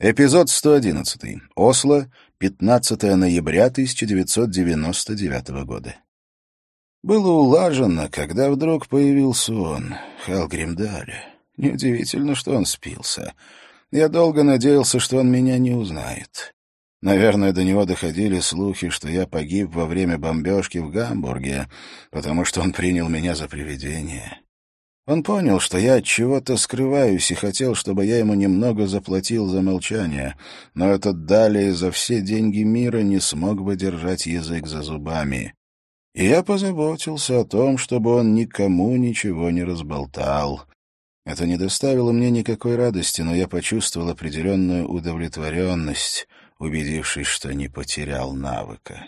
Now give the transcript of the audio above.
Эпизод 111. Осло, 15 ноября 1999 года. Было улажено, когда вдруг появился он, Хелгримдаль. Неудивительно, что он спился. Я долго надеялся, что он меня не узнает. Наверное, до него доходили слухи, что я погиб во время бомбежки в Гамбурге, потому что он принял меня за привидение. Он понял, что я от чего-то скрываюсь и хотел, чтобы я ему немного заплатил за молчание, но этот далее за все деньги мира не смог бы держать язык за зубами. И я позаботился о том, чтобы он никому ничего не разболтал. Это не доставило мне никакой радости, но я почувствовал определенную удовлетворенность, убедившись, что не потерял навыка.